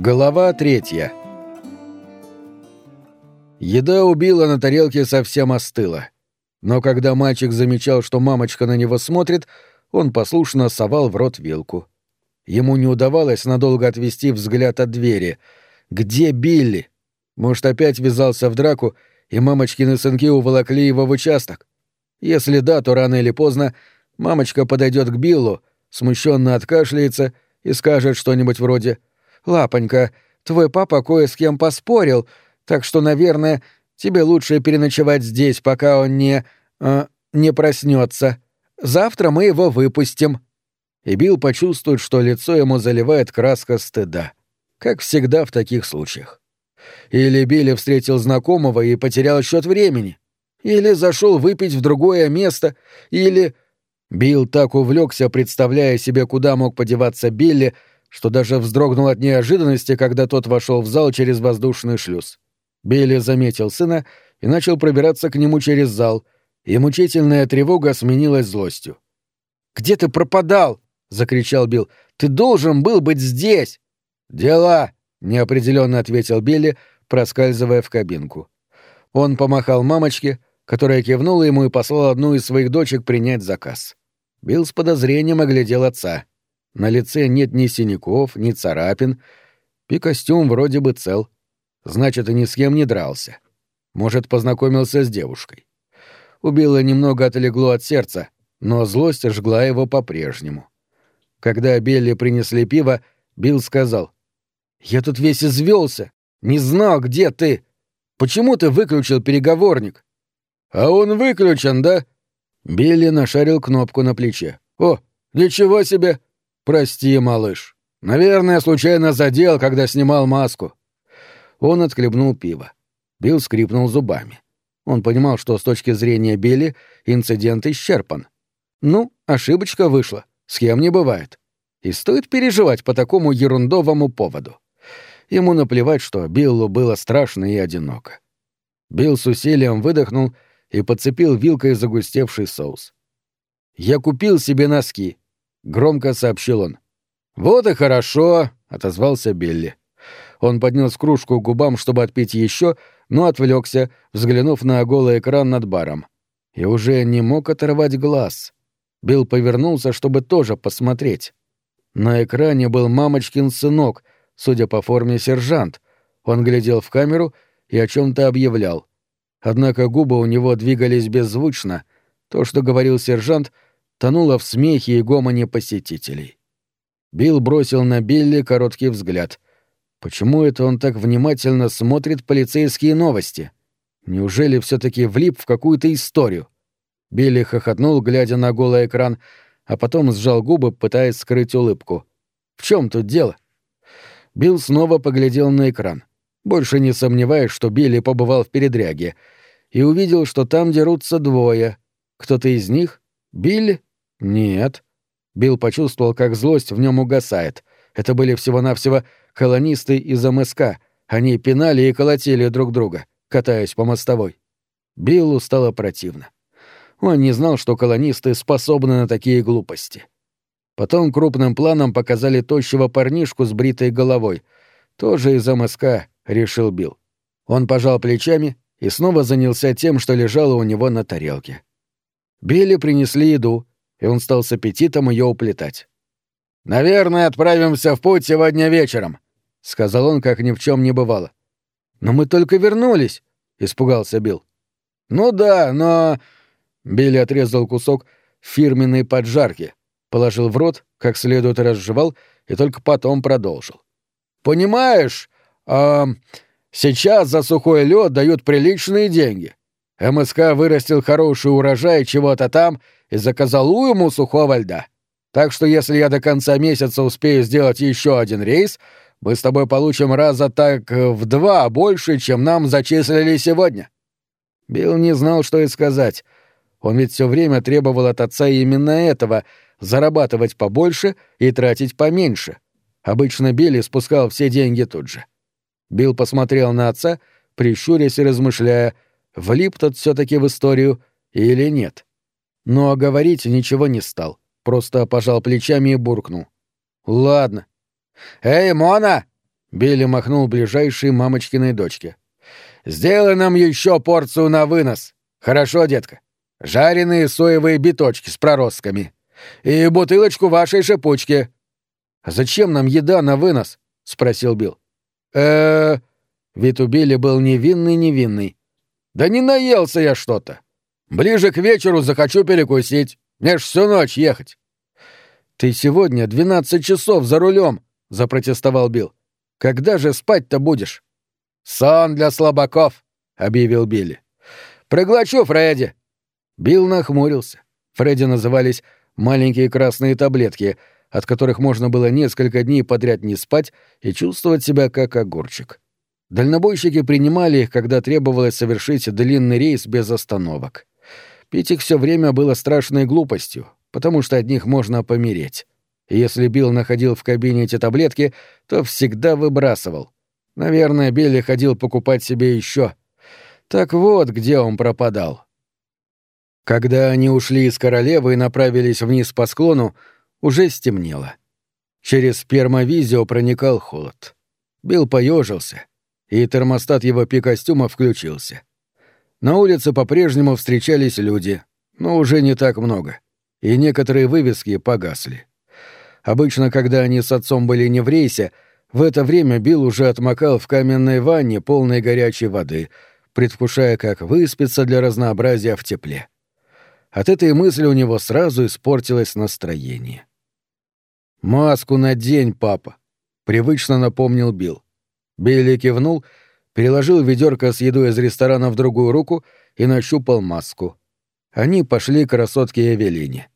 Глава третья Еда убила на тарелке совсем остыла. Но когда мальчик замечал, что мамочка на него смотрит, он послушно совал в рот вилку. Ему не удавалось надолго отвести взгляд от двери. Где Билли? Может, опять ввязался в драку, и мамочкины сынки уволокли его в участок? Если да, то рано или поздно мамочка подойдет к Биллу, смущенно откашляется и скажет что-нибудь вроде «Лапонька, твой папа кое с кем поспорил, так что, наверное, тебе лучше переночевать здесь, пока он не... Э, не проснется. Завтра мы его выпустим». И Билл почувствует, что лицо ему заливает краска стыда. Как всегда в таких случаях. Или Билли встретил знакомого и потерял счет времени. Или зашел выпить в другое место. Или... Билл так увлекся, представляя себе, куда мог подеваться Билли, что даже вздрогнул от неожиданности, когда тот вошел в зал через воздушный шлюз. Билли заметил сына и начал пробираться к нему через зал, и мучительная тревога сменилась злостью. «Где ты пропадал?» — закричал Билл. «Ты должен был быть здесь!» «Дела!» — неопределенно ответил Билли, проскальзывая в кабинку. Он помахал мамочке, которая кивнула ему и послала одну из своих дочек принять заказ. Билл с подозрением оглядел отца. На лице нет ни синяков, ни царапин, и костюм вроде бы цел. Значит, и ни с кем не дрался. Может, познакомился с девушкой. У Билла немного отлегло от сердца, но злость жгла его по-прежнему. Когда Билли принесли пиво, Билл сказал, «Я тут весь извелся, не знал, где ты. Почему ты выключил переговорник?» «А он выключен, да?» Билли нашарил кнопку на плече. «О, ничего себе! Прости, малыш. Наверное, случайно задел, когда снимал маску». Он отхлебнул пиво. Билл скрипнул зубами. Он понимал, что с точки зрения Билли инцидент исчерпан. Ну, ошибочка вышла. С кем не бывает. И стоит переживать по такому ерундовому поводу. Ему наплевать, что Биллу было страшно и одиноко. Билл с усилием выдохнул и подцепил вилкой загустевший соус. «Я купил себе носки», — громко сообщил он. «Вот и хорошо», — отозвался Билли. Он поднес кружку к губам, чтобы отпить еще, но отвлекся, взглянув на голый экран над баром. И уже не мог оторвать глаз. Билл повернулся, чтобы тоже посмотреть. На экране был мамочкин сынок, судя по форме сержант. Он глядел в камеру и о чем-то объявлял. Однако губы у него двигались беззвучно. То, что говорил сержант, тонуло в смехе и гомоне посетителей. Билл бросил на Билли короткий взгляд. Почему это он так внимательно смотрит полицейские новости? Неужели все-таки влип в какую-то историю? Билли хохотнул, глядя на голый экран, а потом сжал губы, пытаясь скрыть улыбку. В чем тут дело? Билл снова поглядел на экран больше не сомневаясь, что Билли побывал в передряге, и увидел, что там дерутся двое. Кто-то из них? Билли? Нет. Билл почувствовал, как злость в нем угасает. Это были всего-навсего колонисты из МСК. Они пинали и колотили друг друга, катаясь по мостовой. Биллу стало противно. Он не знал, что колонисты способны на такие глупости. Потом крупным планом показали тощего парнишку с бритой головой. Тоже из МСК, решил Билл. Он пожал плечами и снова занялся тем, что лежало у него на тарелке. Билли принесли еду, и он стал с аппетитом ее уплетать. «Наверное, отправимся в путь сегодня вечером», — сказал он, как ни в чем не бывало. «Но мы только вернулись», — испугался Билл. «Ну да, но...» Билли отрезал кусок фирменной поджарки, положил в рот, как следует разжевал, и только потом продолжил. «Понимаешь, а сейчас за сухой лед дают приличные деньги. МСК вырастил хороший урожай чего-то там и заказал уйму сухого льда. Так что если я до конца месяца успею сделать еще один рейс, мы с тобой получим раза так в два больше, чем нам зачислили сегодня». Билл не знал, что и сказать. Он ведь все время требовал от отца именно этого — зарабатывать побольше и тратить поменьше. Обычно Билли спускал все деньги тут же. — Билл посмотрел на отца, прищурясь и размышляя, влип тот все таки в историю или нет. Но говорить ничего не стал, просто пожал плечами и буркнул. «Ладно». «Эй, Мона!» Билли махнул ближайшей мамочкиной дочке. «Сделай нам еще порцию на вынос. Хорошо, детка? Жареные соевые биточки с проростками. И бутылочку вашей шипучки». «А зачем нам еда на вынос?» — спросил Билл. э Вид у Билли был невинный-невинный. «Да не наелся я что-то. Ближе к вечеру захочу перекусить. Мне ж всю ночь ехать». «Ты сегодня двенадцать часов за рулем», — запротестовал Билл. «Когда же спать-то будешь?» «Сон для слабаков», — объявил Билли. «Проглочу, Фредди». Билл нахмурился. Фредди назывались «маленькие красные таблетки», от которых можно было несколько дней подряд не спать и чувствовать себя как огурчик. Дальнобойщики принимали их, когда требовалось совершить длинный рейс без остановок. Пить их все время было страшной глупостью, потому что от них можно помереть. Если Билл находил в кабине эти таблетки, то всегда выбрасывал. Наверное, Билли ходил покупать себе еще. Так вот, где он пропадал. Когда они ушли из королевы и направились вниз по склону, уже стемнело. Через спермовизио проникал холод. Билл поежился, и термостат его пи-костюма включился. На улице по-прежнему встречались люди, но уже не так много, и некоторые вывески погасли. Обычно, когда они с отцом были не в рейсе, в это время Билл уже отмокал в каменной ванне, полной горячей воды, предвкушая, как выспится для разнообразия в тепле. От этой мысли у него сразу испортилось настроение. «Маску надень, папа», — привычно напомнил Билл. Билли кивнул — переложил ведерко с едой из ресторана в другую руку и нащупал маску. Они пошли к красотке Эвелине.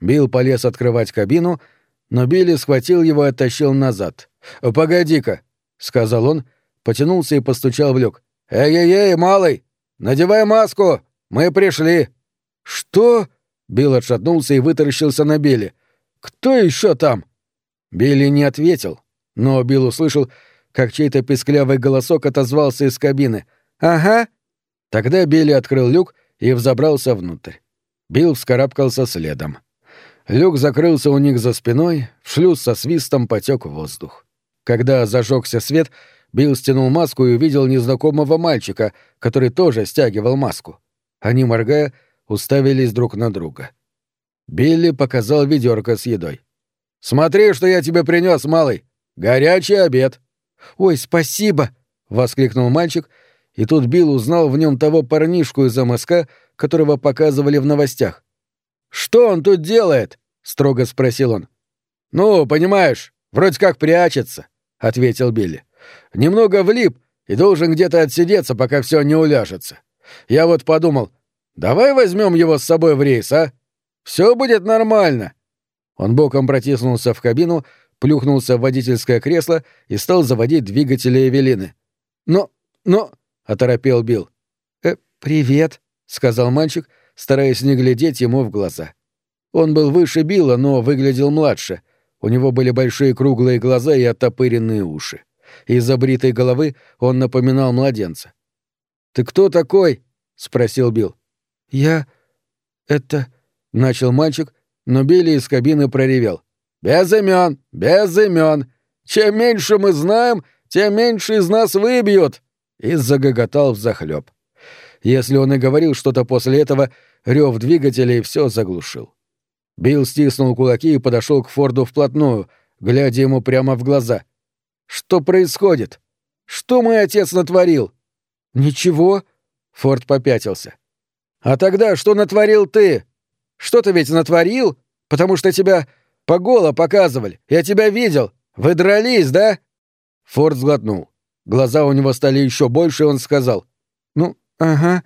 Билл полез открывать кабину, но Билли схватил его и оттащил назад. «Погоди-ка», — сказал он, потянулся и постучал в люк. «Эй-эй-эй, малый! Надевай маску! Мы пришли!» «Что?» — Билл отшатнулся и вытаращился на Билли. «Кто еще там?» Билли не ответил, но Билл услышал, как чей-то песклявый голосок отозвался из кабины. «Ага!» Тогда Билли открыл люк и взобрался внутрь. Билл вскарабкался следом. Люк закрылся у них за спиной, в шлюз со свистом потек воздух. Когда зажегся свет, Билл стянул маску и увидел незнакомого мальчика, который тоже стягивал маску. Они, моргая, уставились друг на друга. Билли показал ведерко с едой. «Смотри, что я тебе принес, малый! Горячий обед!» «Ой, спасибо!» — воскликнул мальчик, и тут Билл узнал в нем того парнишку из МСК, которого показывали в новостях. «Что он тут делает?» — строго спросил он. «Ну, понимаешь, вроде как прячется», — ответил Билли. «Немного влип и должен где-то отсидеться, пока все не уляжется. Я вот подумал, давай возьмем его с собой в рейс, а? Все будет нормально». Он боком протиснулся в кабину, плюхнулся в водительское кресло и стал заводить двигатели Эвелины. «Но... но...» — оторопел Билл. «Э, привет», — сказал мальчик, стараясь не глядеть ему в глаза. Он был выше Билла, но выглядел младше. У него были большие круглые глаза и оттопыренные уши. Из-за бритой головы он напоминал младенца. «Ты кто такой?» — спросил Билл. «Я... это...» — начал мальчик, но Билли из кабины проревел. Без имен, без имен. Чем меньше мы знаем, тем меньше из нас выбьют. И загоготал взахлеб. Если он и говорил что-то после этого, рев двигателей все заглушил. Билл стиснул кулаки и подошел к Форду вплотную, глядя ему прямо в глаза. «Что происходит? Что мой отец натворил?» «Ничего», — Форд попятился. «А тогда что натворил ты? Что ты ведь натворил? Потому что тебя Поголо показывали. Я тебя видел. Вы дрались, да?» Форд сглотнул. Глаза у него стали еще больше, и он сказал. «Ну, ага.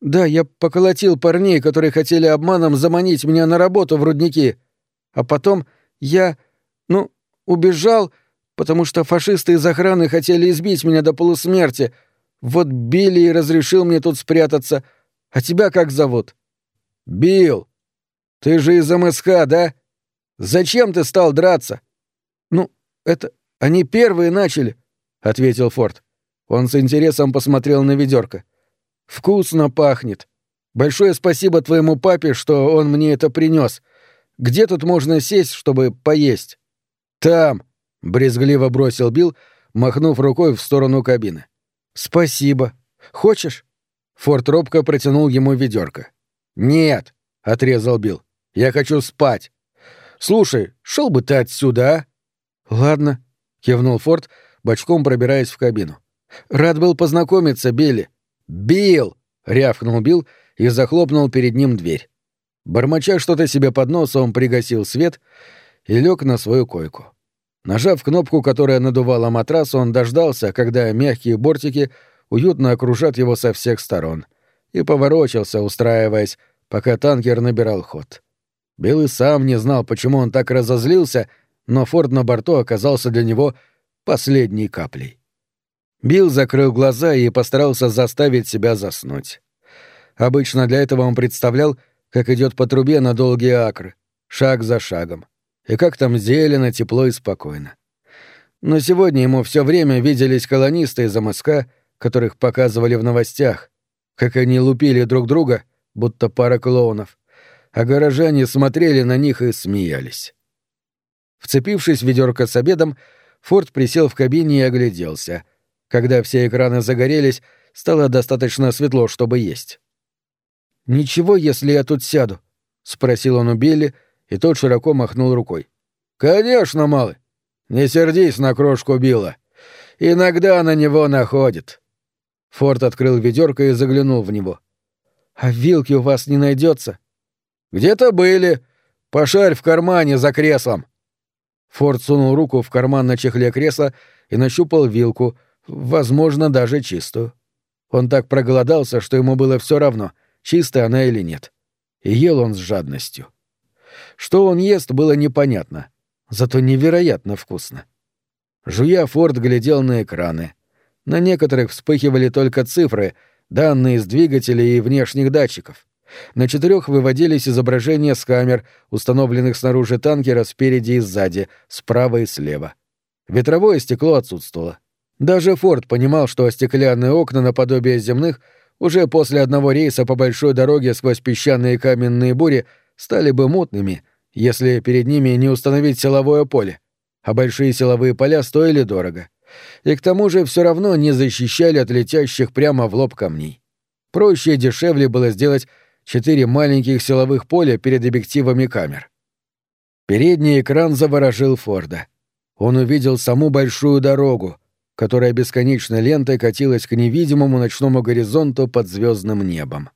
Да, я поколотил парней, которые хотели обманом заманить меня на работу в рудники. А потом я, ну, убежал, потому что фашисты из охраны хотели избить меня до полусмерти. Вот Билли и разрешил мне тут спрятаться. А тебя как зовут?» «Билл. Ты же из МСК, да?» Зачем ты стал драться? Ну, это они первые начали, ответил Форд. Он с интересом посмотрел на ведерко. Вкусно пахнет. Большое спасибо твоему папе, что он мне это принес. Где тут можно сесть, чтобы поесть? Там, брезгливо бросил Билл, махнув рукой в сторону кабины. «Спасибо. Хочешь?» Форд робко протянул ему ведерко. «Нет», — отрезал Билл. «Я хочу спать. Слушай, шел бы ты отсюда, а?» «Ладно», — кивнул Форд, бочком пробираясь в кабину. «Рад был познакомиться, Билли». «Билл!» — рявкнул Билл и захлопнул перед ним дверь. Бормоча что-то себе под нос, он пригасил свет и лег на свою койку. Нажав кнопку, которая надувала матрас, он дождался, когда мягкие бортики уютно окружат его со всех сторон, и поворочился, устраиваясь, пока танкер набирал ход. И сам не знал, почему он так разозлился, но форт на борту оказался для него последней каплей. Билл закрыл глаза и постарался заставить себя заснуть. Обычно для этого он представлял, как идет по трубе на долгие акры, шаг за шагом, и как там зелено, тепло и спокойно. Но сегодня ему все время виделись колонисты из МСК, которых показывали в новостях, как они лупили друг друга, будто пара клоунов, а горожане смотрели на них и смеялись. Вцепившись в ведерко с обедом, Форд присел в кабине и огляделся. Когда все экраны загорелись, стало достаточно светло, чтобы есть. «Ничего, если я тут сяду?» — спросил он у Билли, и тот широко махнул рукой. «Конечно, малый. Не сердись на крошку Билла. Иногда на него находит». Форд открыл ведерко и заглянул в него. «А вилки у вас не найдется? «Где-то были. Пошарь в кармане за креслом». Форд сунул руку в карман на чехле кресла и нащупал вилку, возможно, даже чистую. Он так проголодался, что ему было все равно, чистая она или нет. И ел он с жадностью. Что он ест, было непонятно, зато невероятно вкусно. Жуя, Форд глядел на экраны. На некоторых вспыхивали только цифры, данные из двигателей и внешних датчиков. На четырех выводились изображения с камер, установленных снаружи танкера спереди и сзади, справа и слева. Ветровое стекло отсутствовало. Даже Форд понимал, что стеклянные окна наподобие земных уже после одного рейса по большой дороге сквозь песчаные каменные бури стали бы мутными, если перед ними не установить силовое поле, а большие силовые поля стоили дорого. И к тому же все равно не защищали от летящих прямо в лоб камней. Проще и дешевле было сделать четыре маленьких силовых поля перед объективами камер. Передний экран заворожил Форда. Он увидел саму большую дорогу, которая бесконечной лентой катилась к невидимому ночному горизонту под звездным небом.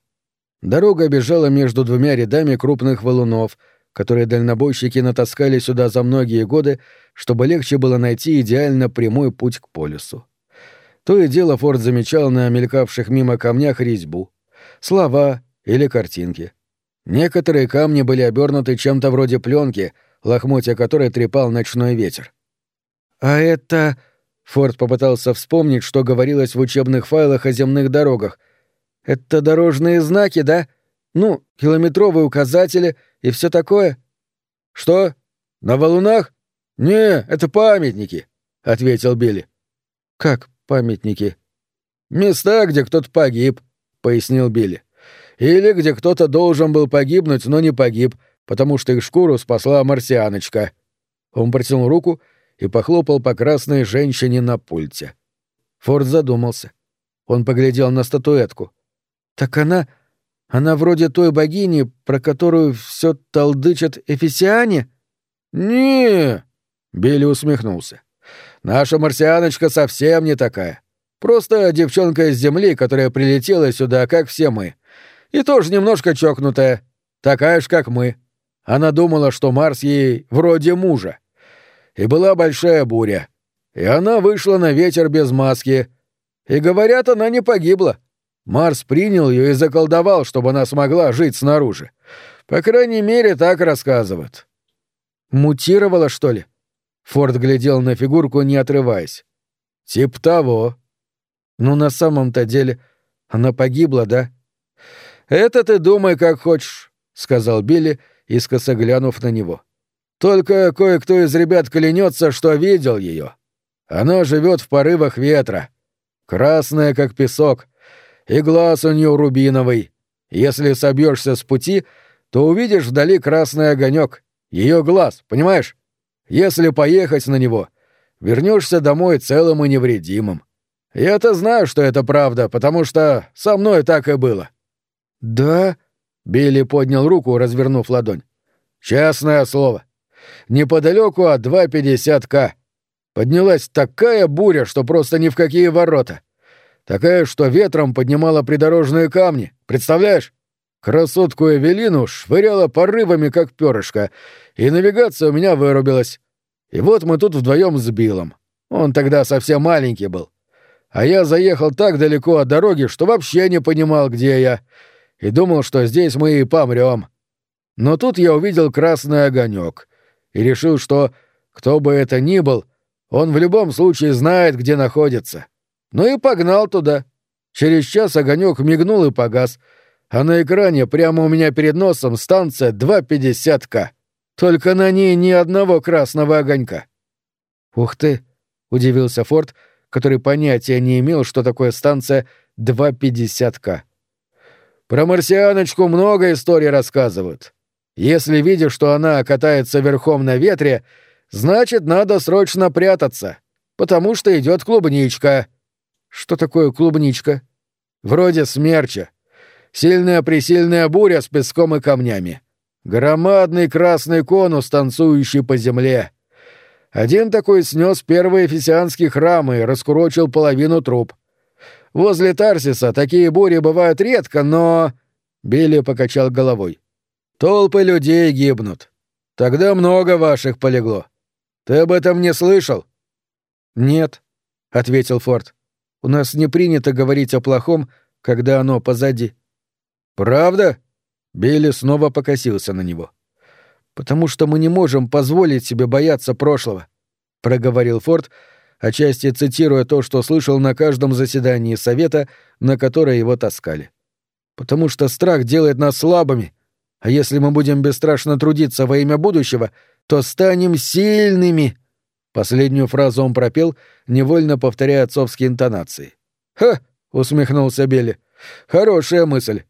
Дорога бежала между двумя рядами крупных валунов, которые дальнобойщики натаскали сюда за многие годы, чтобы легче было найти идеально прямой путь к полюсу. То и дело Форд замечал на мелькавших мимо камнях резьбу. Слова, или картинки. Некоторые камни были обернуты чем-то вроде пленки, лохмотья которой трепал ночной ветер. «А это...» — Форд попытался вспомнить, что говорилось в учебных файлах о земных дорогах. «Это дорожные знаки, да? Ну, километровые указатели и все такое?» «Что? На валунах? Не, это памятники», — ответил Билли. «Как памятники?» «Места, где кто-то погиб», — пояснил Билли. Или где кто-то должен был погибнуть, но не погиб, потому что их шкуру спасла марсианочка. Он протянул руку и похлопал по красной женщине на пульте. Форд задумался. Он поглядел на статуэтку. «Так она... она вроде той богини, про которую все толдычат эфесиане?» «Не!» — Билли усмехнулся. «Наша марсианочка совсем не такая. Просто девчонка из Земли, которая прилетела сюда, как все мы. И тоже немножко чокнутая. Такая ж, как мы. Она думала, что Марс ей вроде мужа. И была большая буря. И она вышла на ветер без маски. И, говорят, она не погибла. Марс принял ее и заколдовал, чтобы она смогла жить снаружи. По крайней мере, так рассказывают. Мутировала, что ли? Форд глядел на фигурку, не отрываясь. Тип того. Ну, на самом-то деле, она погибла, да? «Это ты думай, как хочешь», — сказал Билли, искоса глянув на него. «Только кое-кто из ребят клянется, что видел ее. Она живет в порывах ветра. Красная, как песок, и глаз у нее рубиновый. Если собьешься с пути, то увидишь вдали красный огонек, ее глаз, понимаешь? Если поехать на него, вернешься домой целым и невредимым. Я-то знаю, что это правда, потому что со мной так и было. Да? Билли поднял руку, развернув ладонь. Честное слово. Неподалеку от 250К. Поднялась такая буря, что просто ни в какие ворота. Такая, что ветром поднимала придорожные камни. Представляешь? Красотку Эвелину швыряла порывами, как перышко, и навигация у меня вырубилась. И вот мы тут вдвоем с Биллом. Он тогда совсем маленький был. А я заехал так далеко от дороги, что вообще не понимал, где я, и думал, что здесь мы и помрем. Но тут я увидел красный огонек и решил, что, кто бы это ни был, он в любом случае знает, где находится. Ну и погнал туда. Через час огонек мигнул и погас, а на экране прямо у меня перед носом станция 250К. Только на ней ни одного красного огонька. «Ух ты!» — удивился Форд, который понятия не имел, что такое станция 250К. «Про марсианочку много историй рассказывают. Если видишь, что она катается верхом на ветре, значит, надо срочно прятаться, потому что идет клубничка». «Что такое клубничка?» «Вроде смерча. Сильная-пресильная буря с песком и камнями. Громадный красный конус, танцующий по земле. Один такой снес первые эфесианские храмы и раскурочил половину труб. Возле Тарсиса такие бури бывают редко, но...» Билли покачал головой. «Толпы людей гибнут. Тогда много ваших полегло. Ты об этом не слышал?» «Нет», — ответил Форд. «У нас не принято говорить о плохом, когда оно позади». «Правда?» Билли снова покосился на него. «Потому что мы не можем позволить себе бояться прошлого», — проговорил Форд, отчасти цитируя то, что слышал на каждом заседании совета, на которое его таскали. «Потому что страх делает нас слабыми, а если мы будем бесстрашно трудиться во имя будущего, то станем сильными». Последнюю фразу он пропел, невольно повторяя отцовские интонации. «Ха!» — усмехнулся Билли. «Хорошая мысль.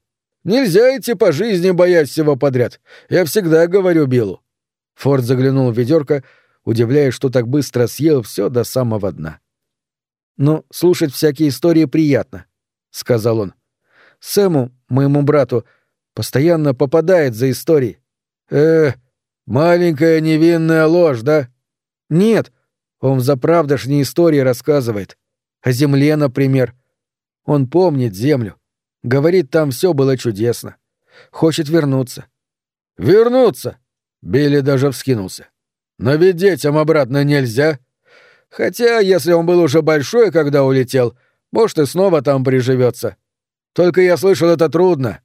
Нельзя идти по жизни, боясь всего подряд. Я всегда говорю Биллу». Форд заглянул в ведерко, удивляясь, что так быстро съел все до самого дна. «Но слушать всякие истории приятно», — сказал он. «Сэму, моему брату, постоянно попадает за истории». «Э, маленькая невинная ложь, да?» «Нет, он заправдошние истории рассказывает. О земле, например. Он помнит землю. Говорит, там все было чудесно. Хочет вернуться. Вернуться? Билли даже вскинулся. Но ведь детям обратно нельзя. Хотя, если он был уже большой, когда улетел, может, и снова там приживется. Только я слышал, это трудно.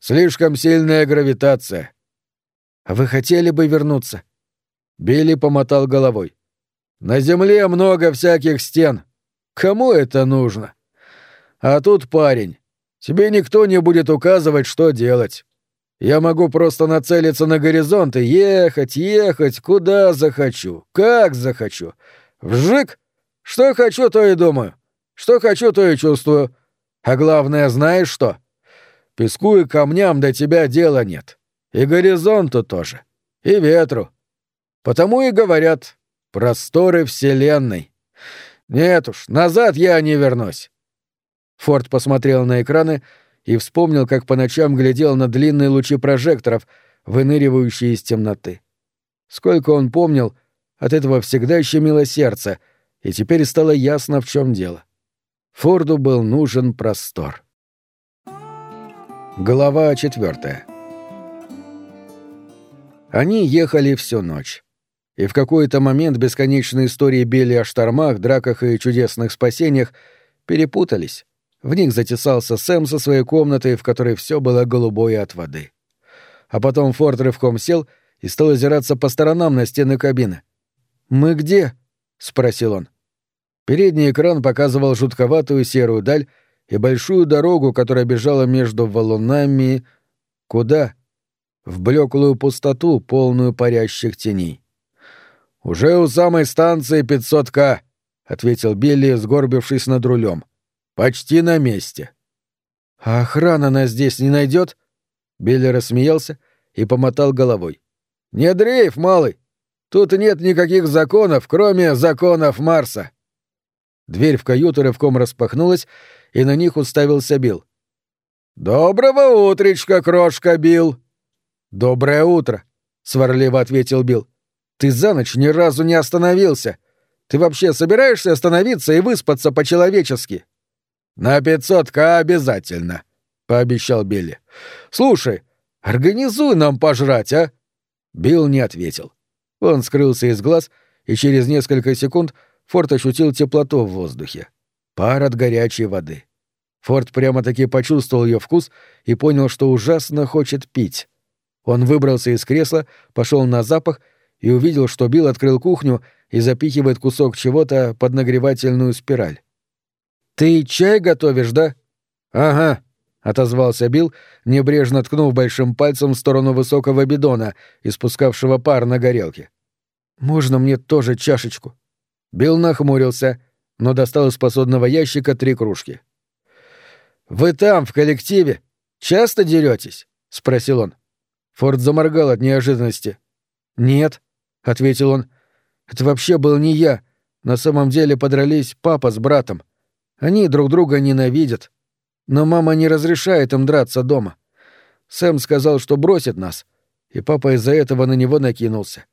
Слишком сильная гравитация. А вы хотели бы вернуться? Билли помотал головой. На Земле много всяких стен. Кому это нужно? А тут парень. Тебе никто не будет указывать, что делать. Я могу просто нацелиться на горизонт и ехать, ехать, куда захочу, как захочу. Вжик! Что хочу, то и думаю. Что хочу, то и чувствую. А главное, знаешь что? Песку и камням до тебя дела нет. И горизонту тоже. И ветру. Потому и говорят «просторы Вселенной». Нет уж, назад я не вернусь. Форд посмотрел на экраны и вспомнил, как по ночам глядел на длинные лучи прожекторов, выныривающие из темноты. Сколько он помнил, от этого всегда щемило сердце, и теперь стало ясно, в чем дело. Форду был нужен простор. Глава четвертая. Они ехали всю ночь. И в какой-то момент бесконечные истории Белли о штормах, драках и чудесных спасениях перепутались. В них затесался Сэм со своей комнатой, в которой все было голубое от воды. А потом Форд рывком сел и стал озираться по сторонам на стены кабины. «Мы где?» — спросил он. Передний экран показывал жутковатую серую даль и большую дорогу, которая бежала между валунами... Куда? В блеклую пустоту, полную парящих теней. «Уже у самой станции 500К», — ответил Билли, сгорбившись над рулем. — Почти на месте. А охрана нас здесь не найдет? Билли рассмеялся и помотал головой. Не дрейф, малый. Тут нет никаких законов, кроме законов Марса. Дверь в каюту рывком распахнулась, и на них уставился Билл. «Доброго утречка, крошка Билл!» «Доброе утро!» — сварливо ответил Билл. «Ты за ночь ни разу не остановился. Ты вообще собираешься остановиться и выспаться по-человечески?» «На пятьсотка обязательно», — пообещал Билли. «Слушай, организуй нам пожрать, а?» Билл не ответил. Он скрылся из глаз, и через несколько секунд Форд ощутил теплоту в воздухе. Пар от горячей воды. Форд прямо-таки почувствовал ее вкус и понял, что ужасно хочет пить. Он выбрался из кресла, пошел на запах и увидел, что Билл открыл кухню и запихивает кусок чего-то под нагревательную спираль. «Ты чай готовишь, да?» «Ага», — отозвался Билл, небрежно ткнув большим пальцем в сторону высокого бидона, испускавшего пар на горелке. «Можно мне тоже чашечку?» Билл нахмурился, но достал из посудного ящика три кружки. «Вы там, в коллективе, часто деретесь?» — спросил он. Форд заморгал от неожиданности. «Нет», — ответил он. «Это вообще был не я. На самом деле подрались папа с братом. Они друг друга ненавидят. Но мама не разрешает им драться дома. Сэм сказал, что бросит нас, и папа из-за этого на него накинулся.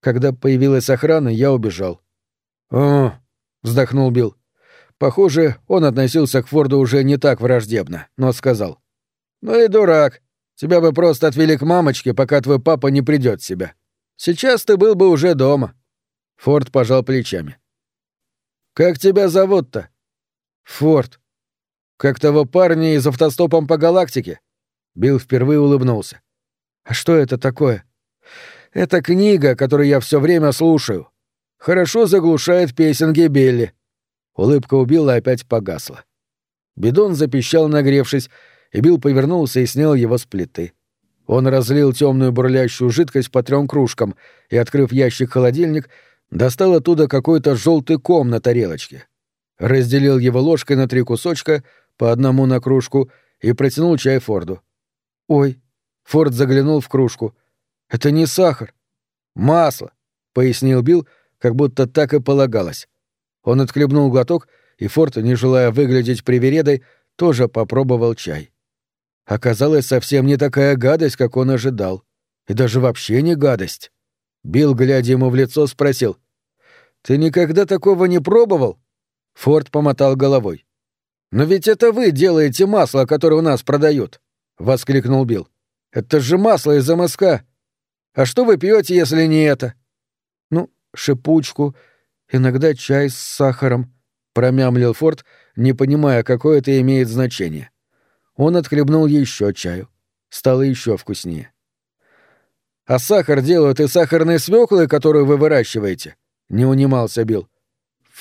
Когда появилась охрана, я убежал. «О», — вздохнул Билл. Похоже, он относился к Форду уже не так враждебно, но сказал. «Ну и дурак. Тебя бы просто отвели к мамочке, пока твой папа не придет в себя. Сейчас ты был бы уже дома». Форд пожал плечами. «Как тебя зовут-то?» «Форд. Как того парня из автостопом по галактике?» Билл впервые улыбнулся. «А что это такое?» «Это книга, которую я все время слушаю хорошо заглушает песенки Белли. Улыбка у Билла опять погасла. Бидон запищал, нагревшись, и Билл повернулся и снял его с плиты. Он разлил темную бурлящую жидкость по трем кружкам и, открыв ящик-холодильник, достал оттуда какой-то желтый ком на тарелочке. Разделил его ложкой на три кусочка, по одному на кружку, и протянул чай Форду. «Ой!» — Форд заглянул в кружку. «Это не сахар!» «Масло!» — пояснил Билл, как будто так и полагалось. Он отхлебнул глоток, и Форд, не желая выглядеть привередой, тоже попробовал чай. Оказалось, совсем не такая гадость, как он ожидал. И даже вообще не гадость. Билл, глядя ему в лицо, спросил. «Ты никогда такого не пробовал?» Форд помотал головой. «Но ведь это вы делаете масло, которое у нас продают!» — воскликнул Билл. «Это же масло из МСК! А что вы пьете, если не это?» шипучку, иногда чай с сахаром», — промямлил Форд, не понимая, какое это имеет значение. Он отхлебнул еще чаю. Стало еще вкуснее. «А сахар делают из сахарной свеклы, которую вы выращиваете?» — не унимался Билл.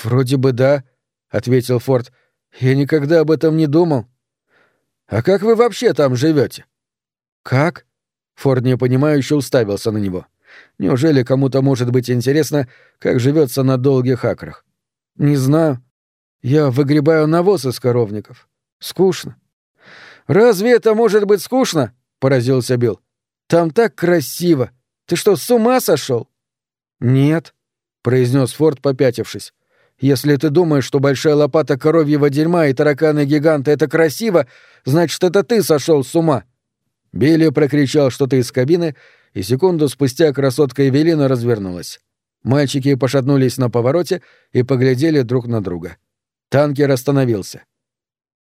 «Вроде бы да», — ответил Форд. «Я никогда об этом не думал». «А как вы вообще там живете? «Как?» — Форд непонимающе уставился на него. — Неужели кому-то может быть интересно, как живется на долгих акрах? Не знаю. Я выгребаю навоз из коровников. Скучно. Разве это может быть скучно? поразился Билл. Там так красиво. Ты что, с ума сошел? Нет, произнес Форд, попятившись. Если ты думаешь, что большая лопата коровьего дерьма и тараканы гиганта это красиво, значит, это ты сошел с ума. Билли прокричал что-то из кабины, и секунду спустя красотка Эвелина развернулась. Мальчики пошатнулись на повороте и поглядели друг на друга. Танкер остановился.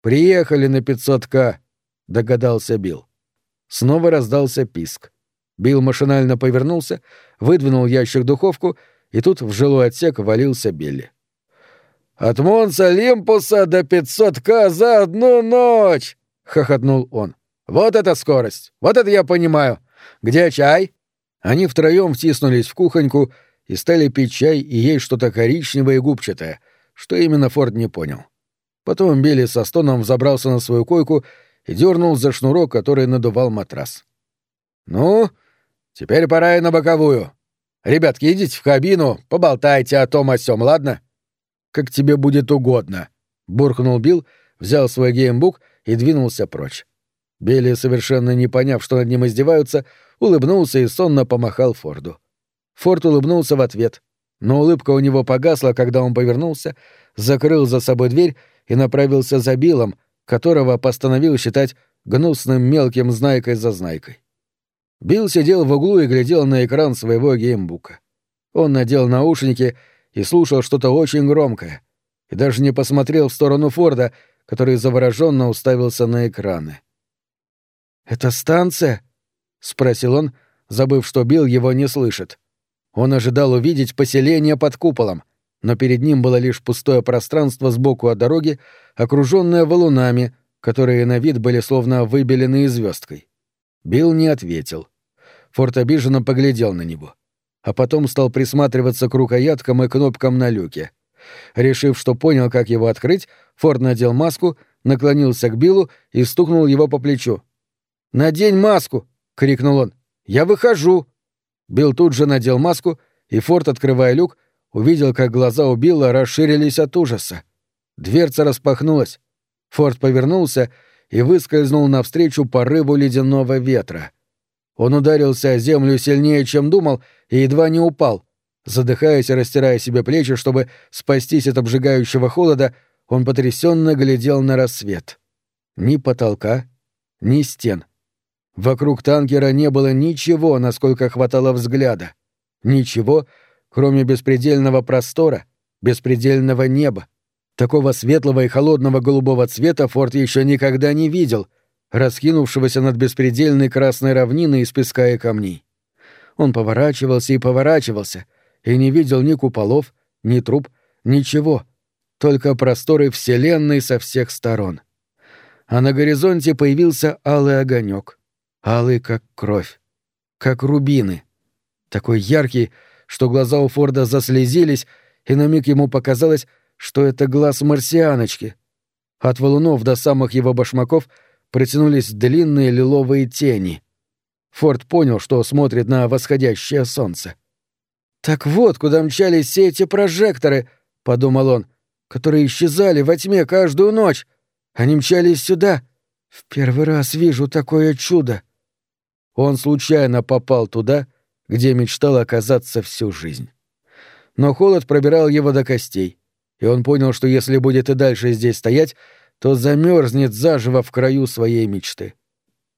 «Приехали на 500К», — догадался Билл. Снова раздался писк. Билл машинально повернулся, выдвинул ящик духовку, и тут в жилой отсек валился Билли. «От Монса Лимпуса до 500К за одну ночь!» — хохотнул он. «Вот это скорость! Вот это я понимаю! Где чай?» Они втроем втиснулись в кухоньку и стали пить чай и есть что-то коричневое и губчатое, что именно Форд не понял. Потом Билли со стоном взобрался на свою койку и дернул за шнурок, который надувал матрас. «Ну, теперь пора и на боковую. Ребятки, идите в кабину, поболтайте о том о сём, ладно?» «Как тебе будет угодно», — буркнул Билл, взял свой геймбук и двинулся прочь. Билли, совершенно не поняв, что над ним издеваются, улыбнулся и сонно помахал Форду. Форд улыбнулся в ответ, но улыбка у него погасла, когда он повернулся, закрыл за собой дверь и направился за Биллом, которого постановил считать гнусным мелким знайкой за знайкой. Билл сидел в углу и глядел на экран своего геймбука. Он надел наушники и слушал что-то очень громкое, и даже не посмотрел в сторону Форда, который завороженно уставился на экраны. «Это станция?» — спросил он, забыв, что Билл его не слышит. Он ожидал увидеть поселение под куполом, но перед ним было лишь пустое пространство сбоку от дороги, окруженное валунами, которые на вид были словно выбелены звездкой. Билл не ответил. Форд обиженно поглядел на него, а потом стал присматриваться к рукояткам и кнопкам на люке. Решив, что понял, как его открыть, Форд надел маску, наклонился к Биллу и стукнул его по плечу. «Надень маску!» — крикнул он. «Я выхожу!» Билл тут же надел маску, и Форд, открывая люк, увидел, как глаза у Билла расширились от ужаса. Дверца распахнулась. Форд повернулся и выскользнул навстречу порыву ледяного ветра. Он ударился о землю сильнее, чем думал, и едва не упал. Задыхаясь и растирая себе плечи, чтобы спастись от обжигающего холода, он потрясенно глядел на рассвет. Ни потолка, ни стен. Вокруг танкера не было ничего, насколько хватало взгляда. Ничего, кроме беспредельного простора, беспредельного неба. Такого светлого и холодного голубого цвета Форд еще никогда не видел, раскинувшегося над беспредельной красной равниной из песка и камней. Он поворачивался и поворачивался, и не видел ни куполов, ни труб, ничего, только просторы Вселенной со всех сторон. А на горизонте появился алый огонек, алый как кровь, как рубины, такой яркий, что глаза у Форда заслезились, и на миг ему показалось, что это глаз марсианочки. От валунов до самых его башмаков протянулись длинные лиловые тени. Форд понял, что смотрит на восходящее солнце. «Так вот, куда мчались все эти прожекторы», — подумал он, — «которые исчезали во тьме каждую ночь. Они мчались сюда. В первый раз вижу такое чудо». Он случайно попал туда, где мечтал оказаться всю жизнь. Но холод пробирал его до костей и он понял, что если будет и дальше здесь стоять, то замерзнет заживо в краю своей мечты.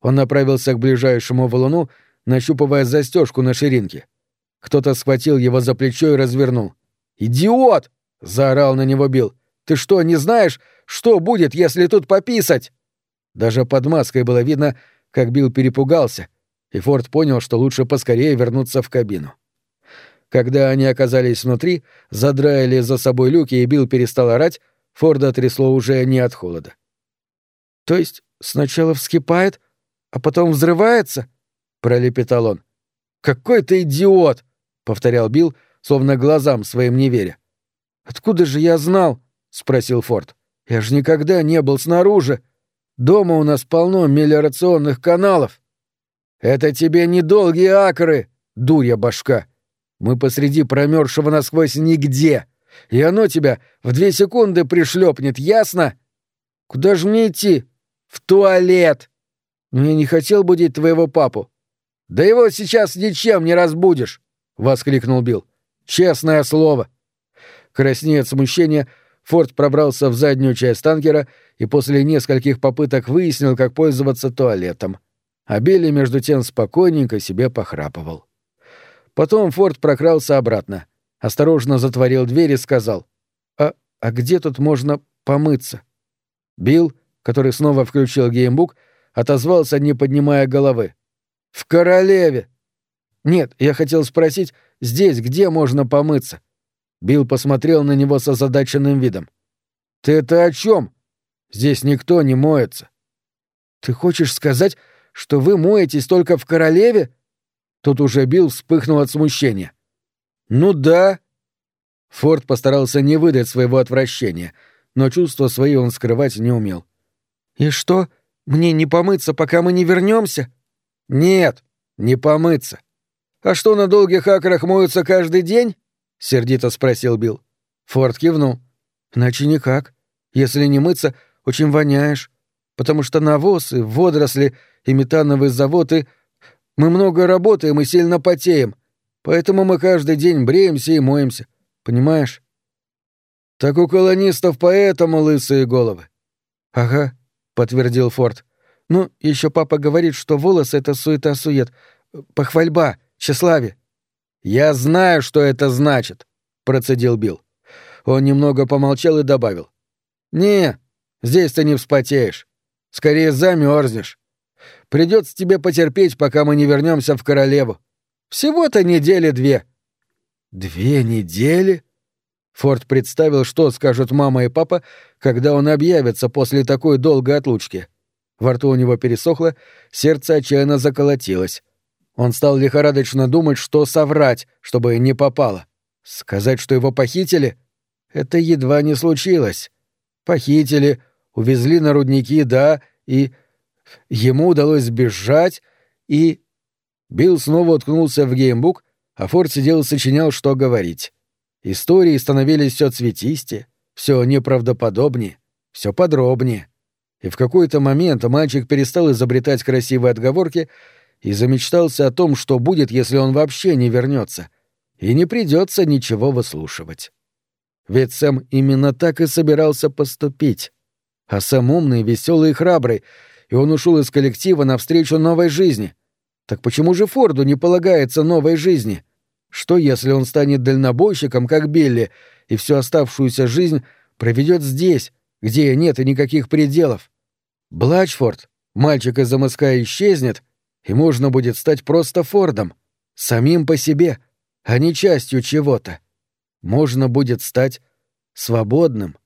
Он направился к ближайшему валуну, нащупывая застежку на ширинке. Кто-то схватил его за плечо и развернул. «Идиот!» — заорал на него Билл. «Ты что, не знаешь, что будет, если тут пописать?» Даже под маской было видно, как Билл перепугался, и Форд понял, что лучше поскорее вернуться в кабину. Когда они оказались внутри, задраили за собой люки и Билл перестал орать, Форда трясло уже не от холода. «То есть сначала вскипает, а потом взрывается?» — пролепетал он. «Какой ты идиот!» — повторял Билл, словно глазам своим не веря. «Откуда же я знал?» — спросил Форд. «Я же никогда не был снаружи. Дома у нас полно мелиорационных каналов». «Это тебе недолгие акры, дурья башка!» Мы посреди промерзшего насквозь нигде, и оно тебя в две секунды пришлепнет, ясно? Куда же мне идти? В туалет. Но я не хотел будить твоего папу. Да его сейчас ничем не разбудишь, воскликнул Билл. Честное слово. Краснея от смущения, Форд пробрался в заднюю часть танкера и после нескольких попыток выяснил, как пользоваться туалетом. А Билли между тем спокойненько себе похрапывал. Потом Форд прокрался обратно, осторожно затворил дверь и сказал, «А, а где тут можно помыться?» Билл, который снова включил геймбук, отозвался, не поднимая головы. «В королеве!» «Нет, я хотел спросить, здесь где можно помыться?» Билл посмотрел на него с озадаченным видом. «Ты это о чем? Здесь никто не моется». «Ты хочешь сказать, что вы моетесь только в королеве?» Тут уже Билл вспыхнул от смущения. «Ну да». Форд постарался не выдать своего отвращения, но чувства свои он скрывать не умел. «И что, мне не помыться, пока мы не вернемся? «Нет, не помыться. А что, на долгих акрах моются каждый день?» — сердито спросил Билл. Форд кивнул. «Иначе никак. Если не мыться, очень воняешь. Потому что навоз и водоросли и метановый завод и мы много работаем и сильно потеем. Поэтому мы каждый день бреемся и моемся. Понимаешь? Так у колонистов поэтому лысые головы. Ага, подтвердил Форд. Ну, еще папа говорит, что волосы — это суета-сует. Похвальба, тщеславие. Я знаю, что это значит, процедил Билл. Он немного помолчал и добавил. Не, здесь ты не вспотеешь. Скорее замерзнешь. Придется тебе потерпеть, пока мы не вернемся в королеву. Всего-то недели две. Две недели? Форд представил, что скажут мама и папа, когда он объявится после такой долгой отлучки. Во рту у него пересохло, сердце отчаянно заколотилось. Он стал лихорадочно думать, что соврать, чтобы не попало. Сказать, что его похитили? Это едва не случилось. Похитили, увезли на рудники, да, и... Ему удалось сбежать, и... Билл снова уткнулся в геймбук, а Форд сидел и сочинял, что говорить. Истории становились все цветистее, все неправдоподобнее, все подробнее. И в какой-то момент мальчик перестал изобретать красивые отговорки и замечтался о том, что будет, если он вообще не вернется, и не придется ничего выслушивать. Ведь Сэм именно так и собирался поступить. А Сэм умный, веселый и храбрый, и он ушел из коллектива навстречу новой жизни. Так почему же Форду не полагается новой жизни? Что, если он станет дальнобойщиком, как Билли, и всю оставшуюся жизнь проведет здесь, где нет и никаких пределов? Блачфорд, мальчик из МСК, исчезнет, и можно будет стать просто Фордом, самим по себе, а не частью чего-то. Можно будет стать свободным.